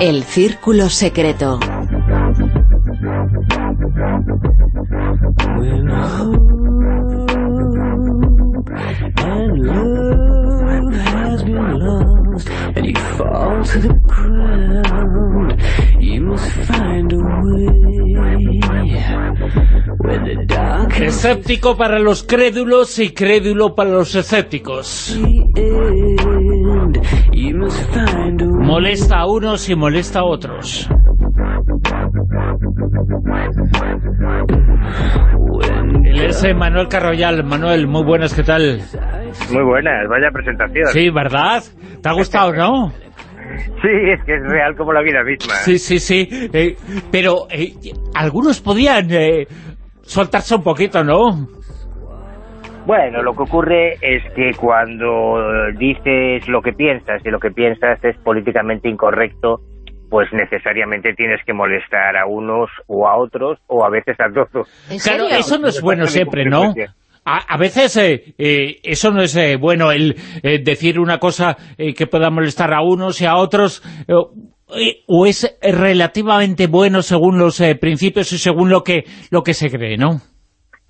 El Círculo Secreto. Escéptico para los crédulos y crédulo para los escépticos. Molesta a unos y molesta a otros. Él es eh, Manuel Carroyal. Manuel, muy buenas, ¿qué tal? Muy buenas, vaya presentación. Sí, ¿verdad? ¿Te ha gustado, no? Sí, es que es real como la vida misma. Sí, sí, sí. Eh, pero eh, algunos podían soltarse un poquito, ¿no? Bueno, lo que ocurre es que cuando dices lo que piensas y lo que piensas es políticamente incorrecto, pues necesariamente tienes que molestar a unos o a otros o a veces a todos. Claro, eso no es bueno siempre, ¿no? A, veces eh, eh, eso no es eh, bueno, el decir una cosa que pueda molestar a unos y a otros, o es relativamente bueno según los principios y según lo que, lo que se cree, ¿no?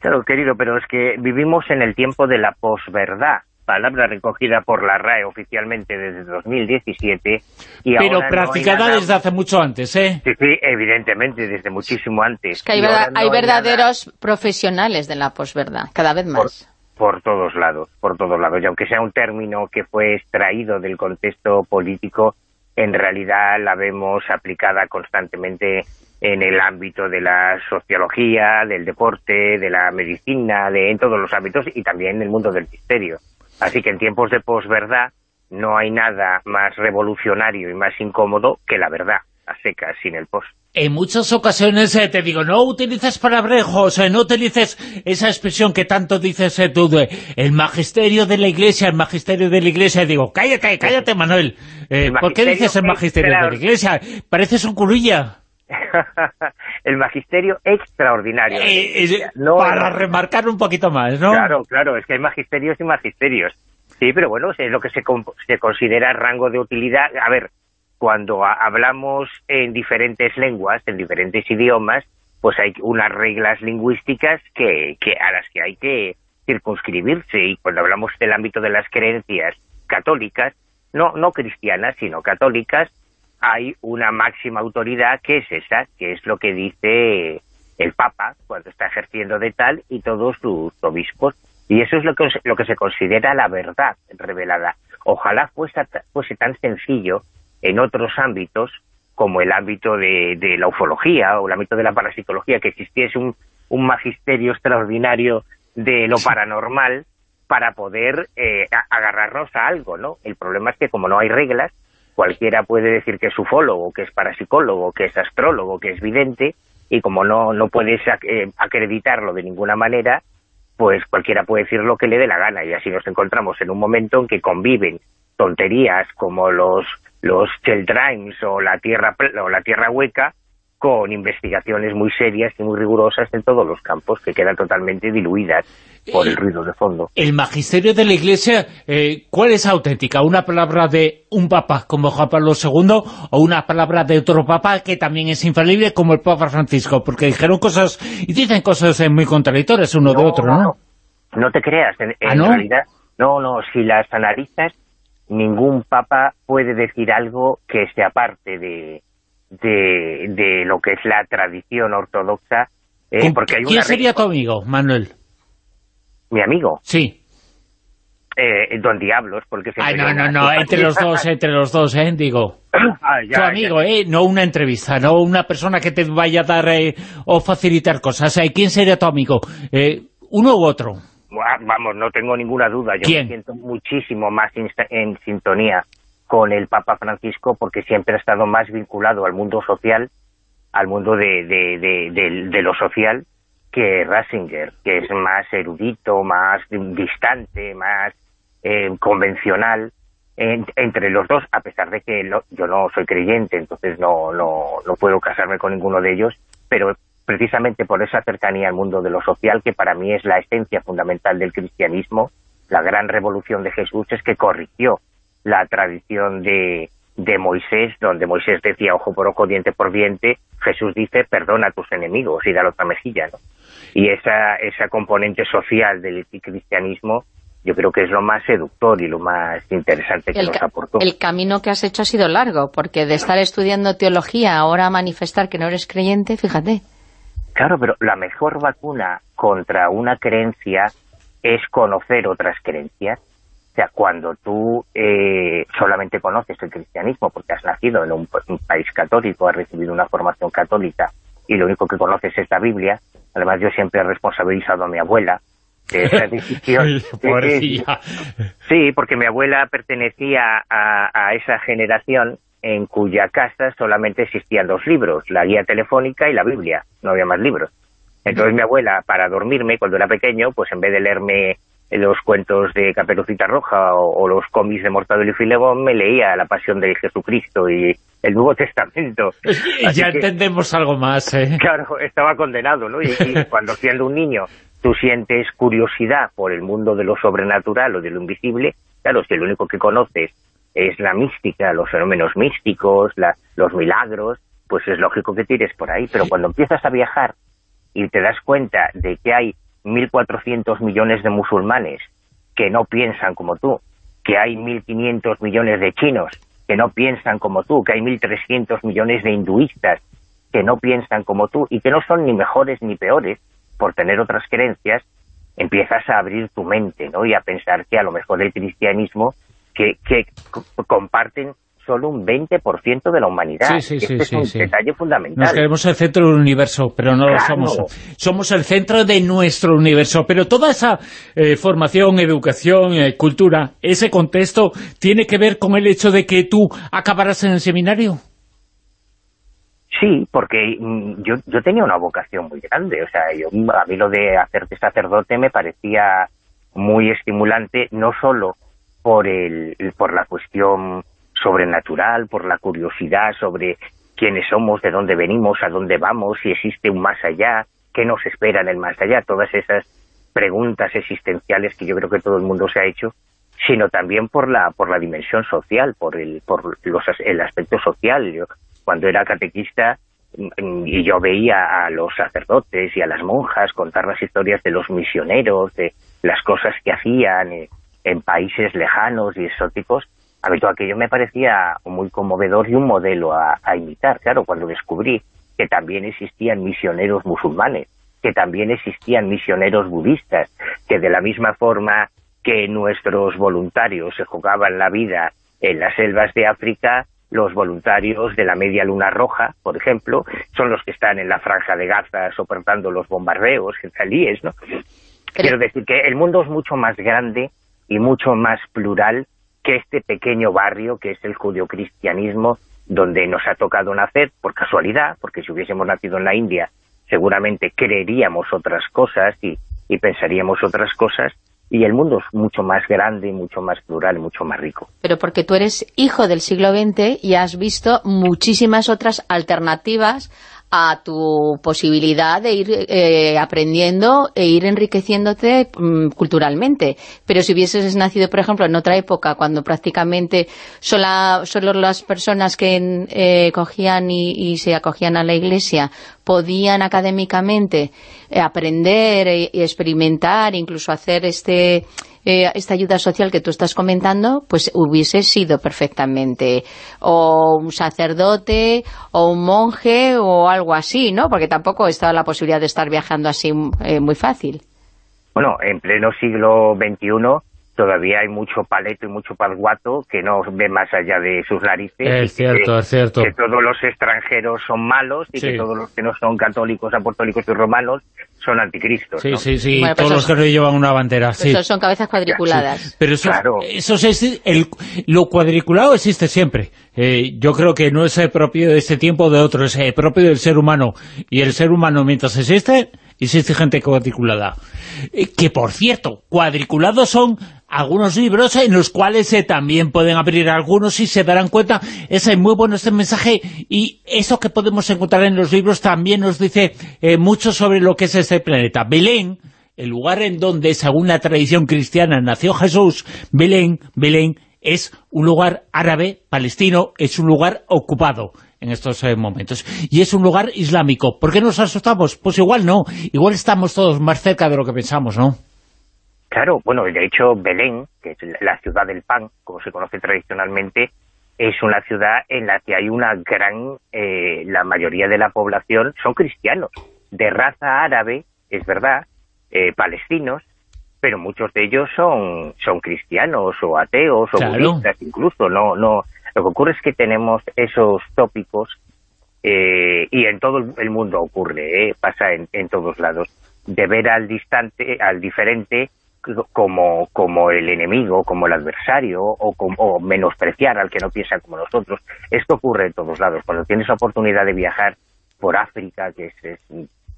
Claro, querido, pero es que vivimos en el tiempo de la posverdad palabra recogida por la RAE oficialmente desde 2017. Y Pero practicada desde hace mucho antes, ¿eh? Sí, sí, evidentemente, desde muchísimo antes. que hay, verdaderos profesionales de la posverdad, cada vez más. Por, todos lados, por todos lados. Y aunque sea un término que fue extraído del contexto político, en realidad la vemos aplicada constantemente en el ámbito de la sociología, del deporte, de la medicina, de, en todos los ámbitos y también en el mundo del misterio. Así que en tiempos de posverdad no hay nada más revolucionario y más incómodo que la verdad a secas, sin el post. En muchas ocasiones eh, te digo, no utilices palabrejos, eh, no utilices esa expresión que tanto dices eh, tú, el magisterio de la iglesia, el magisterio de la iglesia. Y digo, cállate, cállate, Manuel. ¿Por qué dices el magisterio de la iglesia? Pareces un curilla. el magisterio extraordinario. Eh, para remarcar un poquito más, ¿no? Claro, claro, es que hay magisterios y magisterios. Sí, pero bueno, es lo que se, se considera rango de utilidad. A ver, cuando hablamos en diferentes lenguas, en diferentes idiomas, pues hay unas reglas lingüísticas que, que a las que hay que circunscribirse. Y cuando hablamos del ámbito de las creencias católicas, no, no cristianas, sino católicas, hay una máxima autoridad que es esa, que es lo que dice el Papa cuando está ejerciendo de tal y todos sus obispos. Y eso es lo que, lo que se considera la verdad revelada. Ojalá fuese, fuese tan sencillo en otros ámbitos como el ámbito de, la ufología o el ámbito de la parapsicología, que existiese un, un magisterio extraordinario de lo paranormal para poder eh, agarrarnos a algo, ¿no? El problema es que como no hay reglas, cualquiera puede decir que es ufólogo, que es parapsicólogo, que es astrólogo, que es vidente, y como no, no puedes eh, acreditarlo de ninguna manera, pues cualquiera puede decir lo que le dé la gana, y así nos encontramos en un momento en que conviven tonterías como los, los o la tierra, o la tierra hueca, con investigaciones muy serias y muy rigurosas en todos los campos, que quedan totalmente diluidas por el ruido de fondo. El magisterio de la Iglesia, eh, ¿cuál es auténtica? ¿Una palabra de un papa como Juan Pablo II o una palabra de otro papa que también es infalible como el Papa Francisco? Porque dijeron cosas y dicen cosas eh, muy contradictorias uno de otro, ¿no? No, te creas, en, ¿Ah, realidad, no, no, si las analizas, ningún papa puede decir algo que se aparte de, de, lo que es la tradición ortodoxa. Eh, porque hay ¿Quién sería tu amigo, Manuel? ¿Mi amigo? Sí. Eh, don Diablos, porque... Ay, no, no, no, entre los dos, entre los dos, ¿eh? Digo. Ah, tu amigo, ¿eh? No una entrevista, no una persona que te vaya a dar eh, o facilitar cosas. Eh, ¿Quién sería tu amigo? Eh, ¿Uno u otro? Vamos, no tengo ninguna duda. Yo me siento muchísimo más en sintonía con el Papa Francisco porque siempre ha estado más vinculado al mundo social, al mundo de, de, lo social, que Ratzinger, que es más erudito, más distante, más eh, convencional entre los dos, a pesar de que yo no soy creyente, entonces no, no, no puedo casarme con ninguno de ellos, pero precisamente por esa cercanía al mundo de lo social, que para mí es la esencia fundamental del cristianismo, la gran revolución de Jesús es que corrigió la tradición de, de Moisés, donde Moisés decía ojo por ojo, diente por diente, Jesús dice perdona a tus enemigos y da la otra mejilla, ¿no? Y esa, esa componente social del cristianismo yo creo que es lo más seductor y lo más interesante que nos aportó. El camino que has hecho ha sido largo, porque de estar estudiando teología ahora manifestar que no eres creyente, fíjate. Claro, pero la mejor vacuna contra una creencia es conocer otras creencias. O sea, cuando tú eh, solamente conoces el cristianismo porque has nacido en un, país católico, has recibido una formación católica y lo único que conoces es la Biblia, además yo siempre he responsabilizado a mi abuela de esa decisión. sí, porque mi abuela pertenecía a, a esa generación en cuya casa solamente existían dos libros, la guía telefónica y la Biblia, no había más libros. Entonces mi abuela, para dormirme cuando era pequeño, pues en vez de leerme los cuentos de Caperucita Roja o, los cómics de Mortadelo y Filemón, me leía La Pasión de Jesucristo y el Nuevo Testamento. ya entendemos algo más, ¿eh? Claro, estaba condenado, ¿no? Y, y cuando siendo un niño tú sientes curiosidad por el mundo de lo sobrenatural o de lo invisible, claro, si lo único que conoces es la mística, los fenómenos místicos, los milagros, pues es lógico que tires por ahí. Pero cuando empiezas a viajar y te das cuenta de que hay 1.400 millones de musulmanes que no piensan como tú, que hay 1.500 millones de chinos que no piensan como tú, que hay 1.300 millones de hinduistas que no piensan como tú y que no son ni mejores ni peores por tener otras creencias, empiezas a abrir tu mente ¿no? y a pensar que a lo mejor el cristianismo que, comparten solo un 20% de la humanidad. Sí, sí, este es un detalle fundamental. Nos queremos el centro del universo, pero no lo somos. Somos el centro de nuestro universo, pero toda esa eh, formación, educación, eh, cultura, ese contexto, ¿tiene que ver con el hecho de que tú acabaras en el seminario? Sí, porque mm, yo, yo tenía una vocación muy grande, o sea, yo, a mí lo de hacerte sacerdote me parecía muy estimulante, no solo por, el, por la cuestión sobrenatural, por la curiosidad sobre quiénes somos, de dónde venimos, a dónde vamos, si existe un más allá, qué nos espera en el más allá, todas esas preguntas existenciales que yo creo que todo el mundo se ha hecho, sino también por la por la dimensión social, por el por los, el aspecto social. Yo, cuando era catequista mm, y yo veía a los sacerdotes y a las monjas contar las historias de los misioneros, de las cosas que hacían, eh, en países lejanos y exóticos, a mí todo aquello me parecía muy conmovedor y un modelo a, imitar. Claro, cuando descubrí que también existían misioneros musulmanes, que también existían misioneros budistas, que de la misma forma que nuestros voluntarios se jugaban la vida en las selvas de África, los voluntarios de la Media Luna Roja, por ejemplo, son los que están en la franja de Gaza soportando los bombardeos israelíes, ¿no? Quiero decir que el mundo es mucho más grande y mucho más plural que este pequeño barrio que es el judio-cristianismo donde nos ha tocado nacer por casualidad, porque si hubiésemos nacido en la India seguramente creeríamos otras cosas y, y pensaríamos otras cosas, y el mundo es mucho más grande, mucho más plural, mucho más rico. Pero porque tú eres hijo del siglo XX y has visto muchísimas otras alternativas a tu posibilidad de ir eh, aprendiendo e ir enriqueciéndote mm, culturalmente. Pero si hubieses nacido, por ejemplo, en otra época, cuando prácticamente solo, solo las personas que eh, cogían y, se acogían a la iglesia podían académicamente eh, aprender y experimentar, incluso hacer este eh, esta ayuda social que tú estás comentando, pues hubiese sido perfectamente o un sacerdote o un monje o algo así, ¿no? Porque tampoco estaba la posibilidad de estar viajando así eh, muy fácil. Bueno, en pleno siglo XXI todavía hay mucho paleto y mucho palguato que no ve más allá de sus narices. Es cierto, que, es cierto. Que todos los extranjeros son malos y que todos los que no son católicos, apostólicos y romanos son anticristos. Sí, sí, sí, todos los que no llevan una bandera. Sí. son cabezas cuadriculadas. Pero eso, eso es, el, lo cuadriculado existe siempre. Eh, yo creo que no es propio de este tiempo o de otro, es propio del ser humano. Y el ser humano, mientras existe, existe gente cuadriculada. Eh, que, por cierto, cuadriculados son algunos libros en los cuales se también pueden abrir algunos y se darán cuenta, es muy bueno este mensaje y eso que podemos encontrar en los libros también nos dice eh, mucho sobre lo que es este planeta. Belén, el lugar en donde, según la tradición cristiana, nació Jesús, Belén, Belén es un lugar árabe, palestino, es un lugar ocupado en estos eh, momentos. Y es un lugar islámico. ¿Por qué nos asustamos? Pues igual no. Igual estamos todos más cerca de lo que pensamos, ¿no? Claro, bueno, de hecho Belén, que es la ciudad del pan, como se conoce tradicionalmente, es una ciudad en la que hay una gran, eh, la mayoría de la población son cristianos, de raza árabe, es verdad, eh, palestinos, pero muchos de ellos son, son cristianos o ateos o budistas incluso, no, no, lo que ocurre es que tenemos esos tópicos eh, y en todo el mundo ocurre, pasa en, en todos lados, de ver al distante, al diferente como, como el enemigo, como el adversario, o, como, menospreciar al que no piensa como nosotros. Esto ocurre en todos lados. Cuando tienes la oportunidad de viajar por África, que es,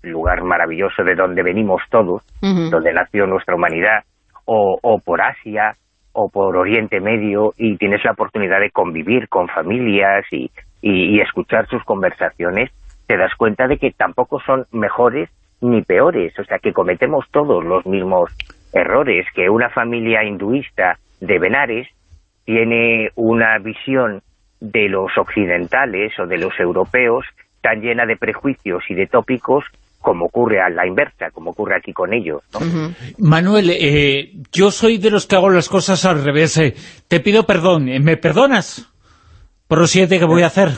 lugar maravilloso de donde venimos todos, donde nació nuestra humanidad, o, o por Asia, o por Oriente Medio, y tienes la oportunidad de convivir con familias y, y escuchar sus conversaciones, te das cuenta de que tampoco son mejores ni peores, o sea que cometemos todos los mismos errores, que una familia hinduista de Benares tiene una visión de los occidentales o de los europeos tan llena de prejuicios y de tópicos como ocurre a la inversa, como ocurre aquí con ellos. Manuel, eh, yo soy de los que hago las cosas al revés. Eh. Te pido perdón. ¿Me perdonas por lo siguiente que voy a hacer?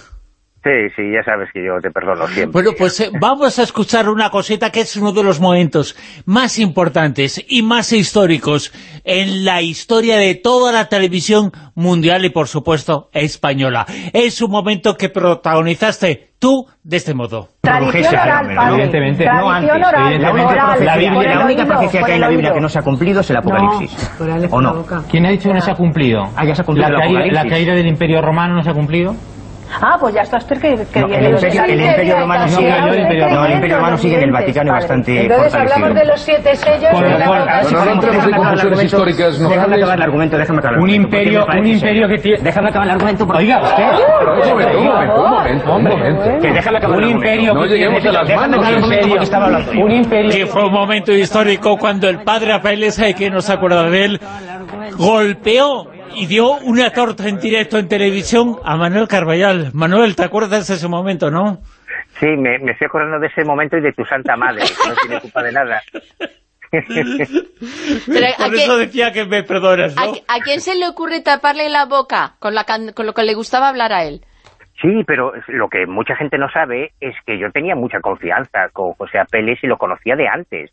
Sí, sí, ya sabes que yo te perdono siempre. Bueno, pues eh, vamos a escuchar una cosita que es uno de los momentos más importantes y más históricos en la historia de toda la televisión mundial y, por supuesto, española. Es un momento que protagonizaste tú de este modo. Tradición oral, Evidentemente, no antes. la, Biblia, la única profecía que hay en la Biblia que no se ha cumplido es el Apocalipsis. ¿O no? ¿Quién ha dicho que no se ha cumplido? Ah, ya se ha cumplido ¿La caída del Imperio Romano no se ha cumplido? Ah, pues ya está usted que, que no, el, imperio, el, imperio, romano sigue, no, el imperio, no, el imperio romano sigue en el Vaticano vale. bastante Entonces hablamos de los siete sellos por, la por, no, no entremos en confusiones históricas no déjame acabar el argumento déjame acabar un imperio un imperio que tiene déjame acabar el argumento oiga usted un momento un momento un momento que déjame acabar un imperio no lleguemos a las manos un imperio. fue un momento histórico cuando el padre Apeles que no se acuerda de él golpeó y dio una torta en directo en televisión a Manuel Carballal. Manuel, ¿te acuerdas de ese momento, no? Sí, me, me estoy acordando de ese momento y de tu santa madre, que no tiene culpa de nada. Por eso decía que me perdonas, ¿no? ¿a, quién se le ocurre taparle la boca con, la, con lo que le gustaba hablar a él? Sí, pero lo que mucha gente no sabe es que yo tenía mucha confianza con José Apeles y lo conocía de antes.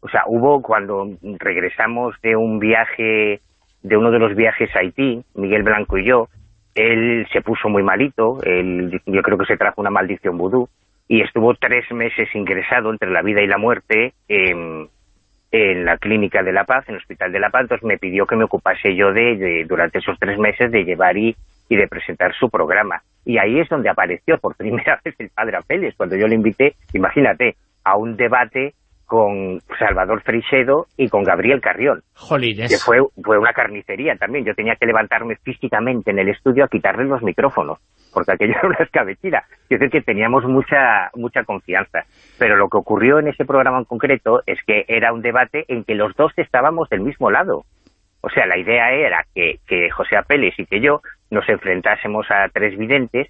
O sea, hubo cuando regresamos de un viaje de uno de los viajes a Haití, Miguel Blanco y yo, él se puso muy malito, él, yo creo que se trajo una maldición vudú, y estuvo tres meses ingresado entre la vida y la muerte en, en la clínica de La Paz, en el Hospital de La Paz, entonces me pidió que me ocupase yo de, durante esos tres meses de llevar y, y, de presentar su programa. Y ahí es donde apareció por primera vez el padre Apeles, cuando yo le invité, imagínate, a un debate con Salvador Freixedo y con Gabriel Carrión. Jolines. Que fue, fue una carnicería también. Yo tenía que levantarme físicamente en el estudio a quitarle los micrófonos, porque aquello era una escabechira. Quiero decir que teníamos mucha, mucha confianza. Pero lo que ocurrió en ese programa en concreto es que era un debate en que los dos estábamos del mismo lado. O sea, la idea era que, que José Apeles y que yo nos enfrentásemos a tres videntes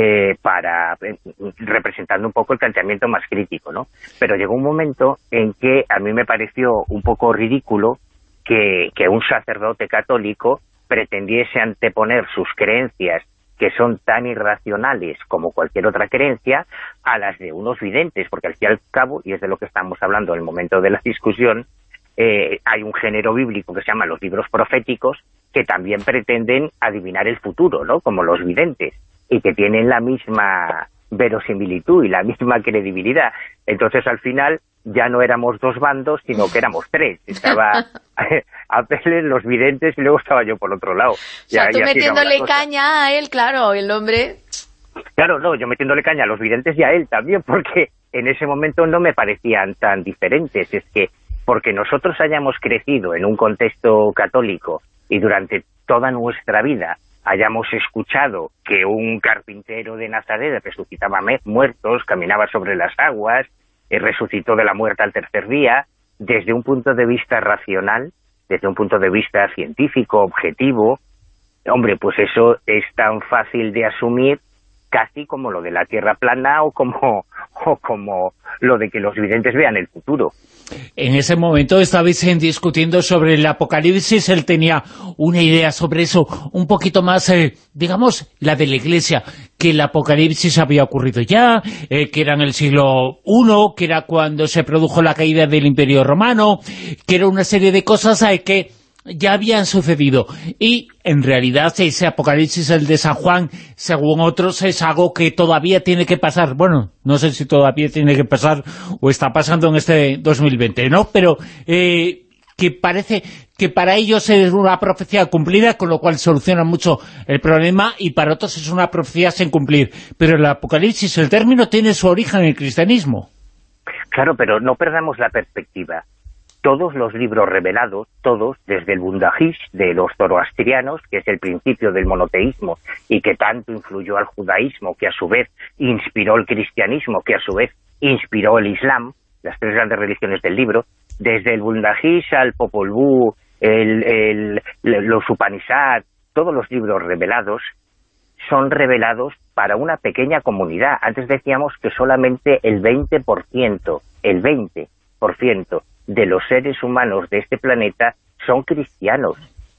eh, para eh, representando un poco el planteamiento más crítico, ¿no? Pero llegó un momento en que a mí me pareció un poco ridículo que, un sacerdote católico pretendiese anteponer sus creencias que son tan irracionales como cualquier otra creencia, a las de unos videntes, porque al fin y al cabo, y es de lo que estamos hablando en el momento de la discusión, eh, hay un género bíblico que se llama los libros proféticos, que también pretenden adivinar el futuro, ¿no? Como los videntes y que tienen la misma verosimilitud y la misma credibilidad. Entonces, al final, ya no éramos dos bandos, sino que éramos tres. Estaba Apeles, los videntes, y luego estaba yo por otro lado. O sea, tú metiéndole caña a él, claro, el hombre... Claro, no, yo metiéndole caña a los videntes y a él también, porque en ese momento no me parecían tan diferentes. Es que porque nosotros hayamos crecido en un contexto católico y durante toda nuestra vida hayamos escuchado que un carpintero de Nazaret resucitaba muertos, caminaba sobre las aguas, eh, resucitó de la muerte al tercer día, desde un punto de vista racional, desde un punto de vista científico, objetivo, hombre, pues eso es tan fácil de asumir casi como lo de la Tierra plana o como, o como lo de que los videntes vean el futuro. En ese momento estabais discutiendo sobre el apocalipsis, él tenía una idea sobre eso un poquito más, eh, digamos, la de la Iglesia, que el apocalipsis había ocurrido ya, eh, que era en el siglo I, que era cuando se produjo la caída del Imperio Romano, que era una serie de cosas eh, que ya habían sucedido. Y en realidad ese apocalipsis, el de San Juan, según otros, es algo que todavía tiene que pasar. Bueno, no sé si todavía tiene que pasar o está pasando en este 2020, ¿no? Pero eh, que parece que para ellos es una profecía cumplida, con lo cual soluciona mucho el problema, y para otros es una profecía sin cumplir. Pero el apocalipsis, el término, tiene su origen en el cristianismo. Claro, pero no perdamos la perspectiva todos los libros revelados, todos, desde el Bundahish de los zoroastrianos, que es el principio del monoteísmo y que tanto influyó al judaísmo, que a su vez inspiró el cristianismo, que a su vez inspiró el islam, las tres grandes religiones del libro, desde el Bundahish al Popol Vuh, el, los Upanishads, todos los libros revelados son revelados para una pequeña comunidad. Antes decíamos que solamente el 20%, el 20% de los seres humanos de este planeta son cristianos,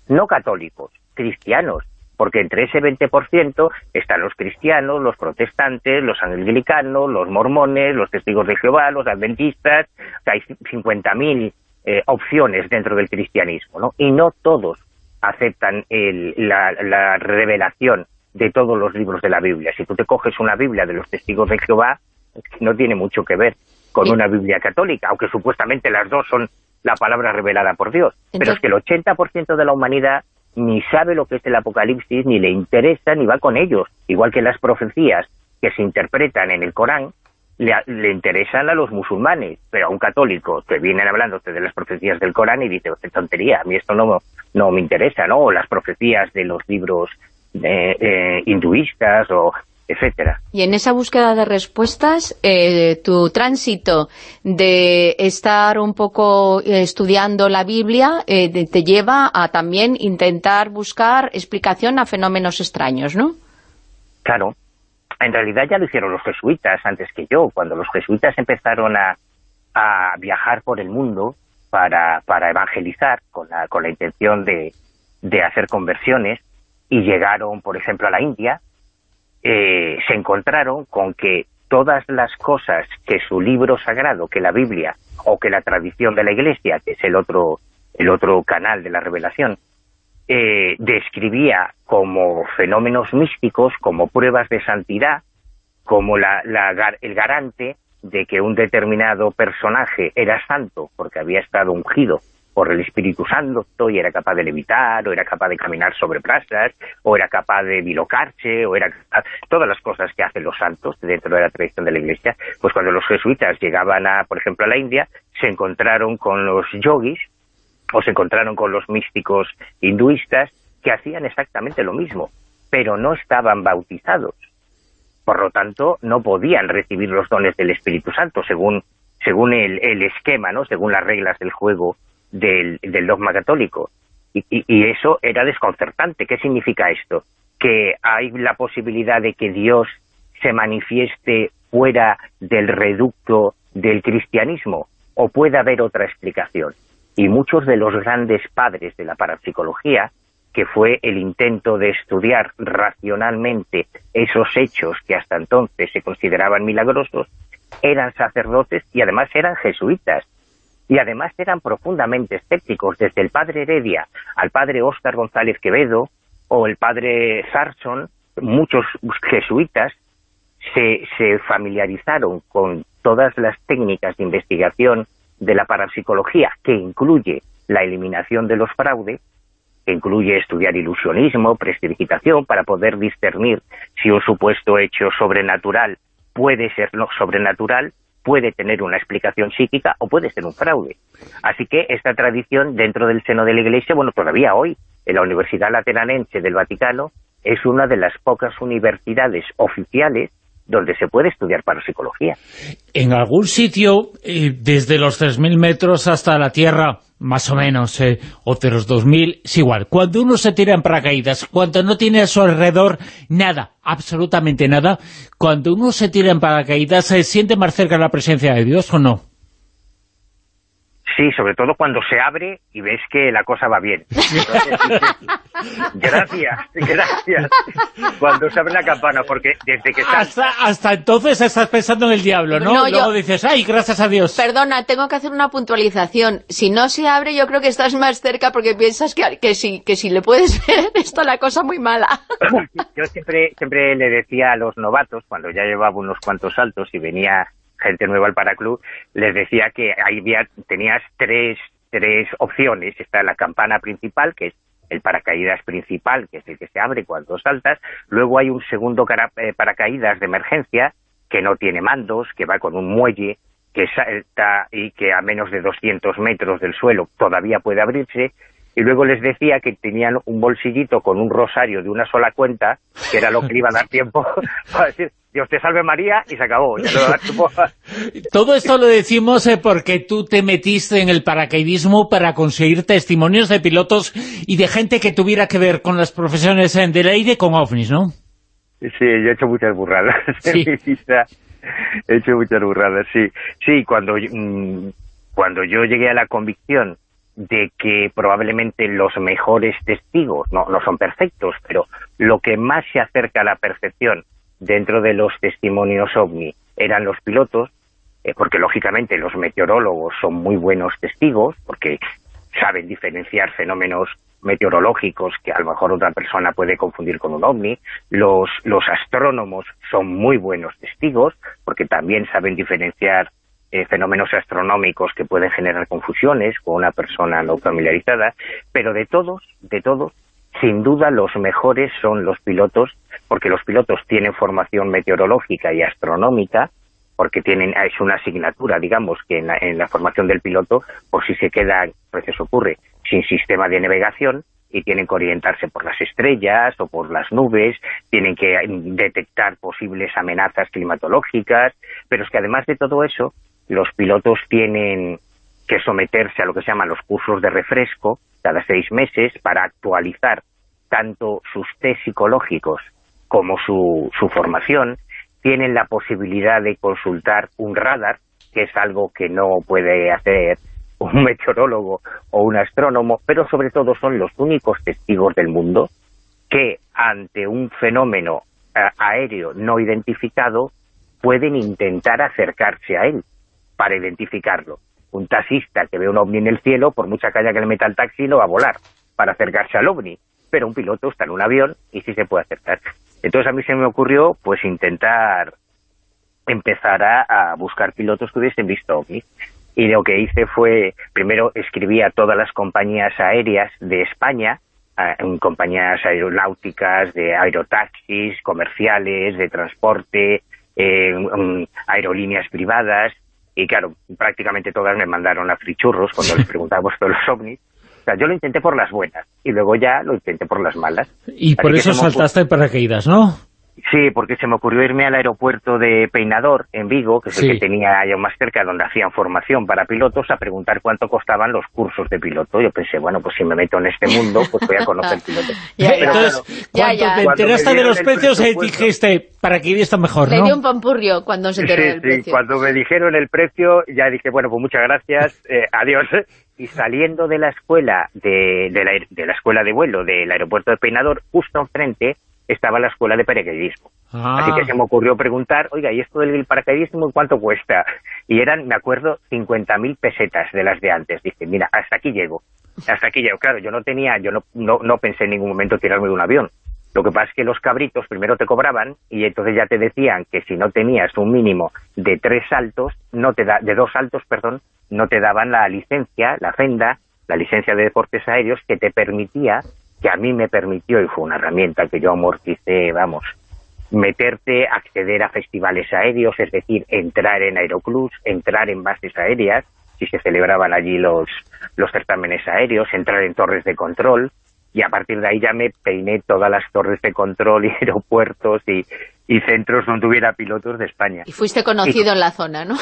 no católicos, cristianos, porque entre ese 20% están los cristianos, los protestantes, los anglicanos, los mormones, los testigos de Jehová, los adventistas, hay 50.000 eh, opciones dentro del cristianismo, ¿no? Y no todos aceptan la, la revelación de todos los libros de la Biblia. Si tú te coges una Biblia de los testigos de Jehová, no tiene mucho que ver con una Biblia católica, aunque supuestamente las dos son la palabra revelada por Dios. Pero es que el 80% de la humanidad ni sabe lo que es el Apocalipsis, ni le interesa, ni va con ellos.Igual que las profecías que se interpretan en el Corán, le, interesan a los musulmanes, pero a un católico que vienen hablándote de las profecías del Corán y dice, qué tontería, a mí esto no, no me interesa, ¿no? O las profecías de los libros eh, eh, hinduistas o etcétera. Y en esa búsqueda de respuestas, eh, tu tránsito de estar un poco eh, estudiando la Biblia eh, te lleva a también intentar buscar explicación a fenómenos extraños, ¿no? Claro. En realidad ya lo hicieron los jesuitas antes que yo. Cuando los jesuitas empezaron a, a viajar por el mundo para, para evangelizar con la, con la intención de, de hacer conversiones y llegaron, por ejemplo, a la India, eh, se encontraron con que todas las cosas que su libro sagrado, que la Biblia, o que la tradición de la Iglesia, que es el otro, el otro canal de la revelación, eh, describía como fenómenos místicos, como pruebas de santidad, como la, el garante de que un determinado personaje era santo porque había estado ungido por el Espíritu Santo y era capaz de levitar, o era capaz de caminar sobre plazas, o era capaz de bilocarse, o era todas las cosas que hacen los santos dentro de la tradición de la Iglesia, pues cuando los jesuitas llegaban, a, por ejemplo, a la India, se encontraron con los yogis, o se encontraron con los místicos hinduistas, que hacían exactamente lo mismo, pero no estaban bautizados. Por lo tanto, no podían recibir los dones del Espíritu Santo, según, según el, el esquema, ¿no? según las reglas del juego del, dogma católico. Y, eso era desconcertante. ¿Qué significa esto? Que hay la posibilidad de que Dios se manifieste fuera del reducto del cristianismo o puede haber otra explicación. Y muchos de los grandes padres de la parapsicología, que fue el intento de estudiar racionalmente esos hechos que hasta entonces se consideraban milagrosos, eran sacerdotes y además eran jesuitas, y además eran profundamente escépticos, desde el padre Heredia al padre Óscar González Quevedo o el padre Sarson, muchos jesuitas se, familiarizaron con todas las técnicas de investigación de la parapsicología, que incluye la eliminación de los fraudes, que incluye estudiar ilusionismo, prestidigitación, para poder discernir si un supuesto hecho sobrenatural puede ser no sobrenatural puede tener una explicación psíquica o puede ser un fraude. Así que esta tradición dentro del seno de la Iglesia, bueno, todavía hoy, en la Universidad Lateranense del Vaticano, es una de las pocas universidades oficiales donde se puede estudiar parapsicología. En algún sitio, eh, desde los 3.000 metros hasta la Tierra, más o menos, eh, o de los 2.000, es igual. Cuando uno se tira en paracaídas, cuando no tiene a su alrededor nada, absolutamente nada, cuando uno se tira en paracaídas, ¿se siente más cerca la presencia de Dios o no? Sí, sobre todo cuando se abre y ves que la cosa va bien. gracias, gracias. Cuando se abre la campana, porque desde que Hasta, hasta entonces estás pensando en el diablo, ¿no? No, Luego yo- dices, ay, gracias a Dios. Perdona, tengo que hacer una puntualización. Si no se abre, yo creo que estás más cerca porque piensas que, que, si, que si le puedes ver, está la cosa muy mala. Yo siempre, siempre le decía a los novatos, cuando ya llevaba unos cuantos saltos y venía gente nueva al paraclub, les decía que ahí había, tenías tres, tres opciones. Está la campana principal, que es el paracaídas principal, que es el que se abre cuando saltas. Luego hay un segundo eh, paracaídas de emergencia, que no tiene mandos, que va con un muelle, que salta y que a menos de 200 metros del suelo todavía puede abrirse. Y luego les decía que tenían un bolsillito con un rosario de una sola cuenta, que era lo que le iba a dar tiempo para decir, Dios te salve María, y se acabó. A- Todo esto lo decimos eh, porque tú te metiste en el paracaidismo para conseguir testimonios de pilotos y de gente que tuviera que ver con las profesiones eh, del aire con ovnis, ¿no? Sí, yo he hecho muchas burradas Sí. en mi vida. He hecho muchas burradas, sí. Sí, cuando, mm, cuando yo llegué a la convicción de que probablemente los mejores testigos, no, no son perfectos, pero lo que más se acerca a la perfección dentro de los testimonios OVNI eran los pilotos, eh, porque lógicamente los meteorólogos son muy buenos testigos, porque saben diferenciar fenómenos meteorológicos que a lo mejor otra persona puede confundir con un ovni. Los, los astrónomos son muy buenos testigos, porque también saben diferenciar eh, fenómenos astronómicos que pueden generar confusiones con una persona no familiarizada, pero de todos, de todos, sin duda los mejores son los pilotos, porque los pilotos tienen formación meteorológica y astronómica, porque tienen es una asignatura, digamos, que en la, en la formación del piloto, por si se queda, a veces ocurre, sin sistema de navegación, y tienen que orientarse por las estrellas o por las nubes, tienen que mm, detectar posibles amenazas climatológicas, pero es que además de todo eso, los pilotos tienen que someterse a lo que se llaman los cursos de refresco cada seis meses para actualizar tanto sus test psicológicos como su, su formación, tienen la posibilidad de consultar un radar, que es algo que no puede hacer un meteorólogo o un astrónomo, pero sobre todo son los únicos testigos del mundo que ante un fenómeno eh, aéreo no identificado pueden intentar acercarse a él para identificarlo. Un taxista que ve un ovni en el cielo, por mucha calle que le meta el taxi, no va a volar para acercarse al ovni, pero un piloto está en un avión y sí se puede acercar. Entonces a mí se me ocurrió pues intentar empezar a, buscar pilotos que hubiesen visto ovnis. Y lo que hice fue, primero escribí a todas las compañías aéreas de España, compañías aeronáuticas, de aerotaxis, comerciales, de transporte, eh, aerolíneas privadas, y claro, prácticamente todas me mandaron a frichurros cuando les preguntábamos por los ovnis. O sea, yo lo intenté por las buenas, y luego ya lo intenté por las malas. Y Así por eso saltaste en paracaídas, ¿no? Sí, porque se me ocurrió irme al aeropuerto de Peinador, en Vigo, que es Sí. el que tenía yo más cerca, donde hacían formación para pilotos, a preguntar cuánto costaban los cursos de piloto. Yo pensé, bueno, pues si me meto en este mundo, pues voy a conocer pilotos. Ya, Pero Entonces, claro, Ya, te enteraste de los el precios, eh, dijiste, paracaidista mejor, Le ¿no? dio un pampurrio cuando se enteró Sí, del sí, precio. cuando me dijeron el precio, ya dije, bueno, pues muchas gracias, eh, adiós. Y saliendo de la escuela de, de la, de la escuela de vuelo del aeropuerto de Peinador, justo enfrente estaba la escuela de paracaidismo. Ah. Así que se me ocurrió preguntar, oiga, ¿y esto del paracaidismo cuánto cuesta? Y eran, me acuerdo, 50.000 pesetas de las de antes. Dije, mira, hasta aquí llego. Hasta aquí llego. Claro, yo no tenía, yo no, no, no pensé en ningún momento tirarme de un avión. Lo que pasa es que los cabritos primero te cobraban y entonces ya te decían que si no tenías un mínimo de tres saltos, no te da, de dos saltos, perdón, no te daban la licencia, la fenda, la licencia de deportes aéreos que te permitía, que a mí me permitió y fue una herramienta que yo amorticé, vamos, meterte, acceder a festivales aéreos, es decir, entrar en aeroclubs, entrar en bases aéreas, si se celebraban allí los, los certámenes aéreos, entrar en torres de control, y a partir de ahí ya me peiné todas las torres de control y aeropuertos y, centros donde hubiera pilotos de España. Y fuiste conocido en la zona, ¿no?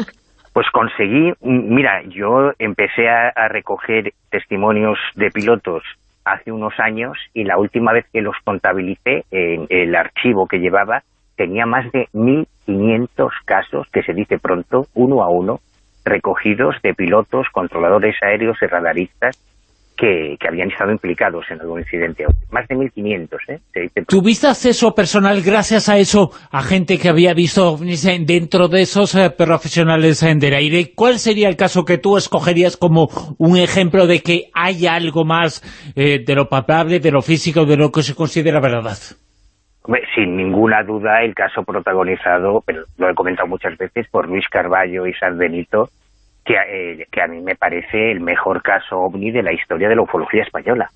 pues conseguí, mira, yo empecé a, recoger testimonios de pilotos hace unos años y la última vez que los contabilicé en el archivo que llevaba tenía más de 1.500 casos, que se dice pronto, uno a uno, recogidos de pilotos, controladores aéreos y radaristas que, habían estado implicados en algún incidente. Más de 1.500, ¿eh? ¿Tuviste acceso personal gracias a eso a gente que había visto dentro de esos eh, profesionales en del aire? ¿Cuál sería el caso que tú escogerías como un ejemplo de que hay algo más eh, de lo palpable, de lo físico, de lo que se considera verdad? Sin ninguna duda, el caso protagonizado, pero lo he comentado muchas veces, por Luis Carballo y San Benito, eh, que, a mí me parece el mejor caso OVNI de la historia de la ufología española.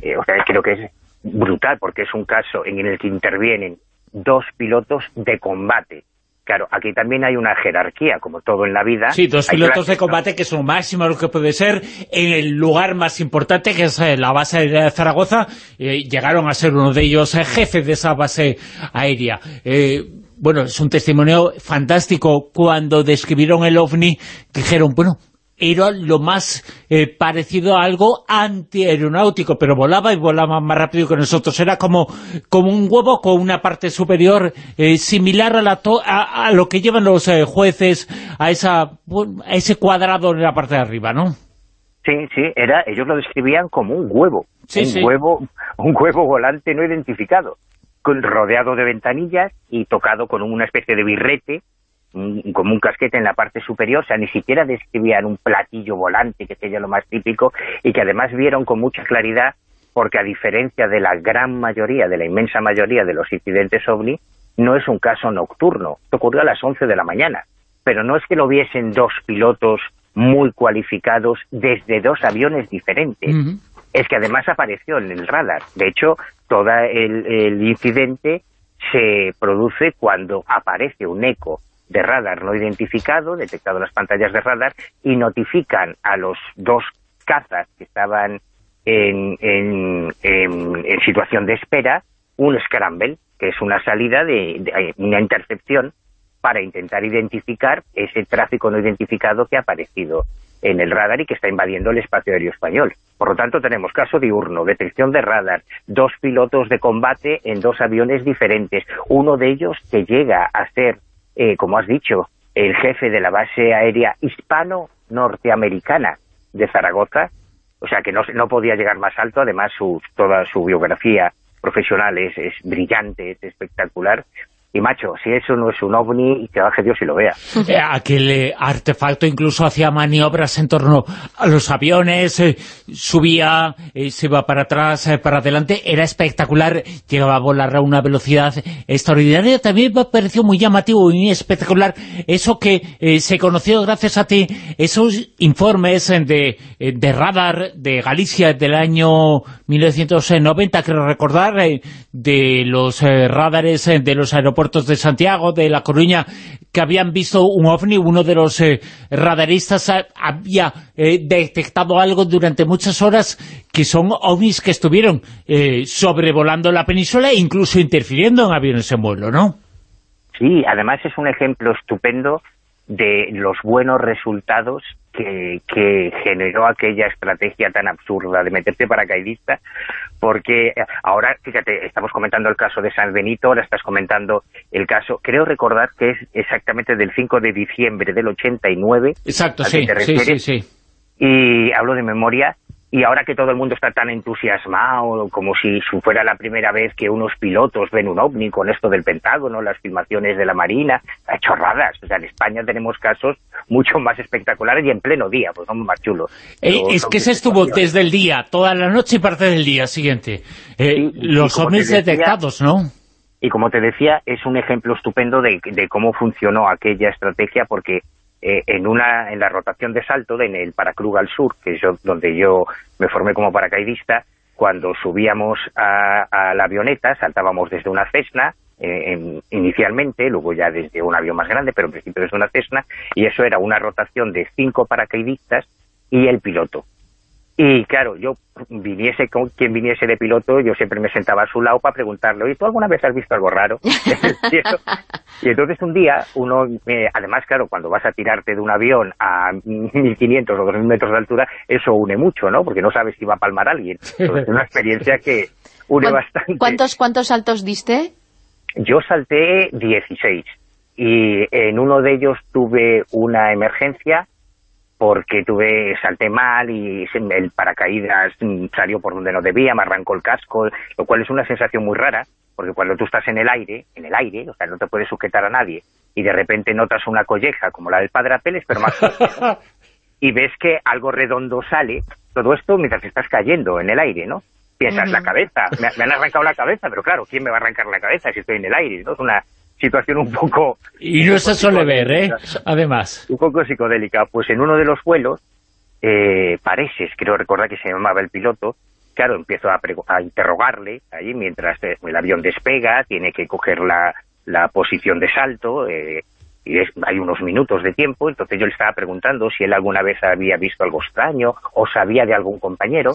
Eh, o sea, creo que es brutal, porque es un caso en el que intervienen dos pilotos de combate. Claro, aquí también hay una jerarquía, como todo en la vida. Sí, dos pilotos de combate que son máximo lo que puede ser en el lugar más importante, que es eh, la base aérea de Zaragoza. llegaron a ser uno de ellos jefe de esa base aérea bueno, es un testimonio fantástico. Cuando describieron el OVNI, dijeron, bueno, era lo más eh, parecido a algo antiaeronáutico, pero volaba y volaba más rápido que nosotros. Era como, como un huevo con una parte superior eh, similar a, la a, lo que llevan los eh, jueces a, esa, a ese cuadrado en la parte de arriba, ¿no? Sí, sí, era, ellos lo describían como un huevo, un huevo, un huevo volante no identificado rodeado de ventanillas y tocado con una especie de birrete, como un casquete en la parte superior, o sea, ni siquiera describían un platillo volante, que sería lo más típico, y que además vieron con mucha claridad, porque a diferencia de la gran mayoría, de la inmensa mayoría de los incidentes OVNI, no es un caso nocturno, ocurrió a las 11 de la mañana, pero no es que lo viesen dos pilotos muy cualificados desde dos aviones diferentes, es que además apareció en el radar. De hecho, todo el, incidente se produce cuando aparece un eco de radar no identificado, detectado en las pantallas de radar, y notifican a los dos cazas que estaban en, en, situación de espera un scramble, que es una salida de, una intercepción para intentar identificar ese tráfico no identificado que ha aparecido en el radar y que está invadiendo el espacio aéreo español. Por lo tanto, tenemos caso diurno, detección de radar, dos pilotos de combate en dos aviones diferentes, uno de ellos que llega a ser, eh, como has dicho, el jefe de la base aérea hispano-norteamericana de Zaragoza, o sea que no, no podía llegar más alto, además su, toda su biografía profesional es, es brillante, es espectacular, y macho, si eso no es un ovni, que baje Dios y lo vea. Eh, aquel eh, artefacto incluso hacía maniobras en torno a los aviones, eh, subía, se iba para atrás, para adelante, era espectacular, llegaba a volar a una velocidad extraordinaria. También me pareció muy llamativo y espectacular eso que se conoció gracias a ti, esos informes de, de radar de Galicia del año 1990, creo recordar, de los radares de los aeropuertos de Santiago, de La Coruña, que habían visto un ovni, uno de los eh, radaristas había eh, detectado algo durante muchas horas, que son ovnis que estuvieron eh, sobrevolando la península e incluso interfiriendo en aviones en vuelo, ¿no? Sí, además es un ejemplo estupendo de los buenos resultados que, generó aquella estrategia tan absurda de meterte paracaidista, porque ahora, fíjate, estamos comentando el caso de San Benito, ahora estás comentando el caso, creo recordar que es exactamente del 5 de diciembre del 89. Exacto, sí, sí, sí. Y hablo de memoria, y ahora que todo el mundo está tan entusiasmado, como si fuera la primera vez que unos pilotos ven un ovni con esto del Pentágono, las filmaciones de la Marina, chorradas. O sea, en España tenemos casos mucho más espectaculares y en pleno día, pues son más chulos. Eh, es que se estuvo desde el día, toda la noche y parte del día siguiente. Eh, los ovnis detectados, ¿no? Y como te decía, es un ejemplo estupendo de cómo funcionó aquella estrategia, porque eh, en una en la rotación de salto en el Paracrug al sur, que es donde yo me formé como paracaidista, cuando subíamos a, la avioneta, saltábamos desde una Cessna, eh, inicialmente, luego ya desde un avión más grande, pero en principio desde una Cessna, y eso era una rotación de cinco paracaidistas y el piloto. Y claro, yo viniese con quien viniese de piloto, yo siempre me sentaba a su lado para preguntarle, ¿y tú alguna vez has visto algo raro Y entonces un día, uno, eh, además, claro, cuando vas a tirarte de un avión a 1500 o 2000 metros de altura, eso une mucho, ¿no? Porque no sabes si va a palmar alguien. es una experiencia que une bastante. ¿Cuántos, ¿Cuántos saltos diste? Yo salté 16 y en uno de ellos tuve una emergencia porque tuve salté mal y el paracaídas salió por donde no debía, me arrancó el casco, lo cual es una sensación muy rara, porque cuando tú estás en el aire, en el aire, o sea, no te puedes sujetar a nadie, y de repente notas una colleja como la del padre Apeles, pero más y ves que algo redondo sale, todo esto mientras estás cayendo en el aire, ¿no? Piensas, la cabeza, me, me, han arrancado la cabeza, pero claro, ¿quién me va a arrancar la cabeza si estoy en el aire? ¿no? Es una situación un poco... Y no se suele ver, ¿eh? Además. Un poco psicodélica. Pues en uno de los vuelos, eh, Pareses, creo recordar que se llamaba el piloto, claro, empiezo a, a interrogarle ahí mientras el avión despega, tiene que coger la, la posición de salto, eh, y es, hay unos minutos de tiempo, entonces yo le estaba preguntando si él alguna vez había visto algo extraño o sabía de algún compañero,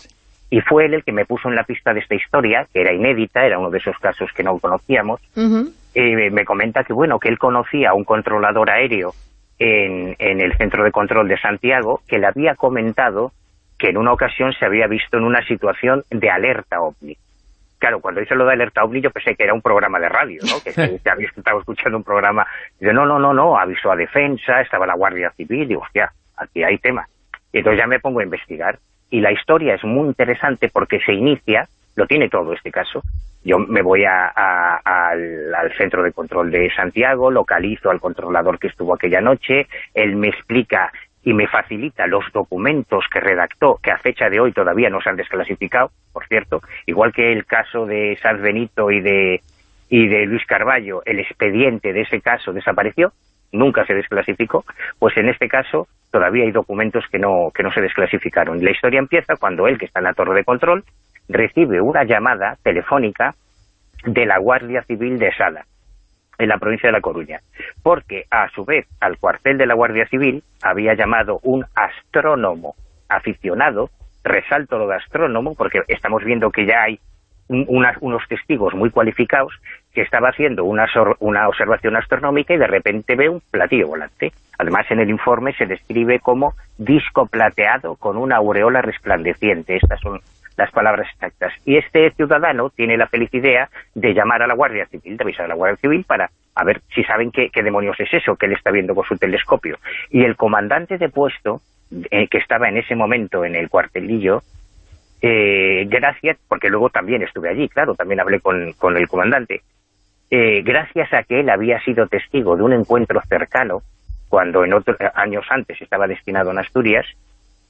y fue él el que me puso en la pista de esta historia, que era inédita, era uno de esos casos que no conocíamos, eh, me comenta que bueno que él conocía a un controlador aéreo en, en el centro de control de Santiago, que le había comentado que en una ocasión se había visto en una situación de alerta ovni. Claro, cuando dice lo de alerta ovni yo pensé que era un programa de radio, ¿no? que, que había estado escuchando un programa. de no, no, no, no, avisó a defensa, estaba la Guardia Civil, digo, hostia, aquí hay tema. Y entonces ya me pongo a investigar y la historia es muy interesante porque se inicia, lo tiene todo este caso, yo me voy a, al, centro de control de Santiago, localizo al controlador que estuvo aquella noche, él me explica y me facilita los documentos que redactó, que a fecha de hoy todavía no se han desclasificado, por cierto, igual que el caso de Sanz Benito y de, y de Luis Carballo, el expediente de ese caso desapareció, nunca se desclasificó, pues en este caso todavía hay documentos que no, que no se desclasificaron. La historia empieza cuando él, que está en la torre de control, recibe una llamada telefónica de la Guardia Civil de Sala, en la provincia de La Coruña, porque a su vez al cuartel de la Guardia Civil había llamado un astrónomo aficionado, resalto lo de astrónomo, porque estamos viendo que ya hay unos testigos muy cualificados que estaba haciendo una, una observación astronómica y de repente ve un platillo volante. Además, en el informe se describe como disco plateado con una aureola resplandeciente. Estas son las palabras exactas. Y este ciudadano tiene la feliz idea de llamar a la Guardia Civil, de avisar a la Guardia Civil para a ver si saben qué, demonios es eso que él está viendo con su telescopio. Y el comandante de puesto, eh, que estaba en ese momento en el cuartelillo, eh, gracias, porque luego también estuve allí, claro, también hablé con, con el comandante, eh, gracias a que él había sido testigo de un encuentro cercano, cuando en otros años antes estaba destinado en Asturias,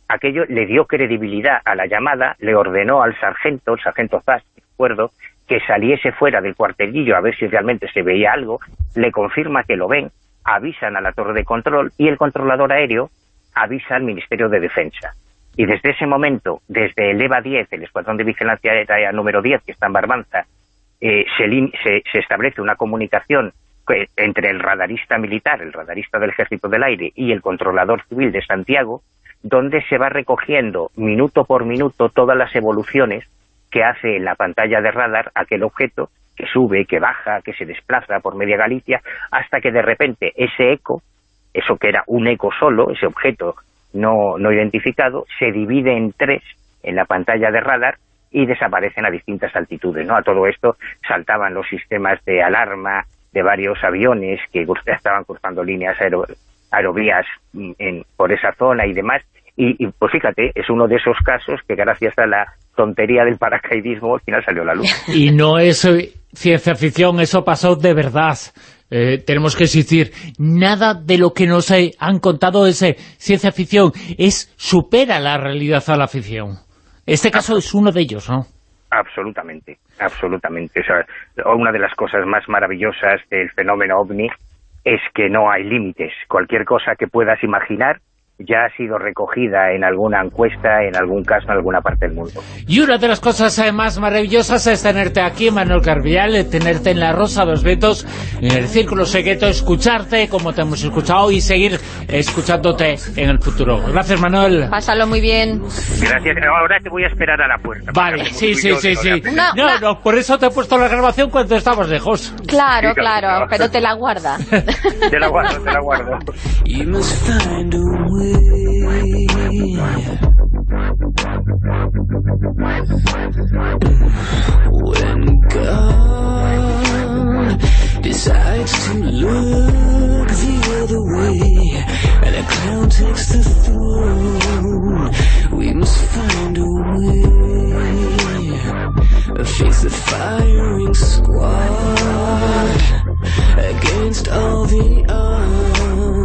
aquello le dio credibilidad a la llamada, le ordenó al sargento, el sargento Zas, recuerdo, que saliese fuera del cuartelillo a ver si realmente se veía algo, le confirma que lo ven, avisan a la torre de control y el controlador aéreo avisa al Ministerio de Defensa. Y desde ese momento, desde el EVA 10, el Escuadrón de Vigilancia Aérea número 10, que está en Barbanza, eh, se, se, establece una comunicación eh, entre el radarista militar, el radarista del Ejército del Aire y el controlador civil de Santiago, donde se va recogiendo minuto por minuto todas las evoluciones que hace en la pantalla de radar aquel objeto que sube, que baja, que se desplaza por media Galicia, hasta que de repente ese eco, eso que era un eco solo, ese objeto no, no identificado, se divide en tres en la pantalla de radar y desaparecen a distintas altitudes. ¿no? A todo esto saltaban los sistemas de alarma de varios aviones que estaban cruzando líneas aerovías mm, en, por esa zona y demás. Y, pues fíjate, es uno de esos casos que gracias a la tontería del paracaidismo al final salió a la luz. Y no es eh, ciencia ficción, eso pasó de verdad. Eh, tenemos que existir. Nada de lo que nos han contado es eh, ciencia ficción, es supera la realidad a la ficción. Este caso es uno de ellos, ¿no? Absolutamente, absolutamente. una de las cosas más maravillosas del fenómeno OVNI es que no hay límites. Cualquier cosa que puedas imaginar ya ha sido recogida en alguna encuesta, en algún caso, en alguna parte del mundo. Y una de las cosas eh, más maravillosas es tenerte aquí, Manuel Carvial, eh, tenerte en la Rosa de los Ventos, en el Círculo Secreto, escucharte como te hemos escuchado y seguir escuchándote en el futuro. Gracias, Manuel. Pásalo muy bien. Gracias. Ahora te voy a esperar a la puerta. Vale, sí, sí, sí, sí. No, una- no, por eso te he puesto la grabación cuando estabas lejos. Claro, Sí, claro, claro, claro. pero te la guarda. Te la guardo, te la guardo. When God decides to look the other way and a clown takes the throne, we must find a way. to Face the firing squad against all the odds.